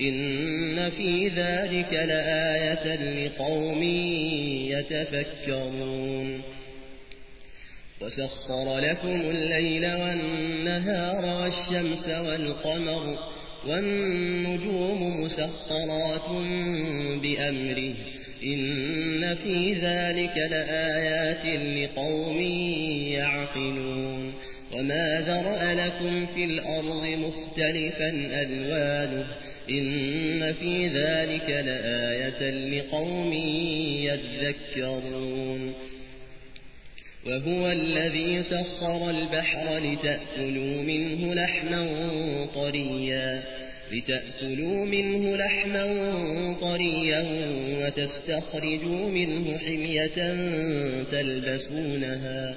إن في ذلك لآية لقوم يتفكرون وسخر لكم الليل والنهار والشمس والقمر والنجوم مسخرات بأمره إن في ذلك لآيات لقوم يعقلون وما ذرأ لكم في الأرض مختلفا ألوانه إن في ذلك لآية لقوم يذكرون وهو الذي سخر البحر لتأكلوا منه لحما طريا لتأكلوا منه لحما طريا وتستخرجوا منه حمية تلبسونها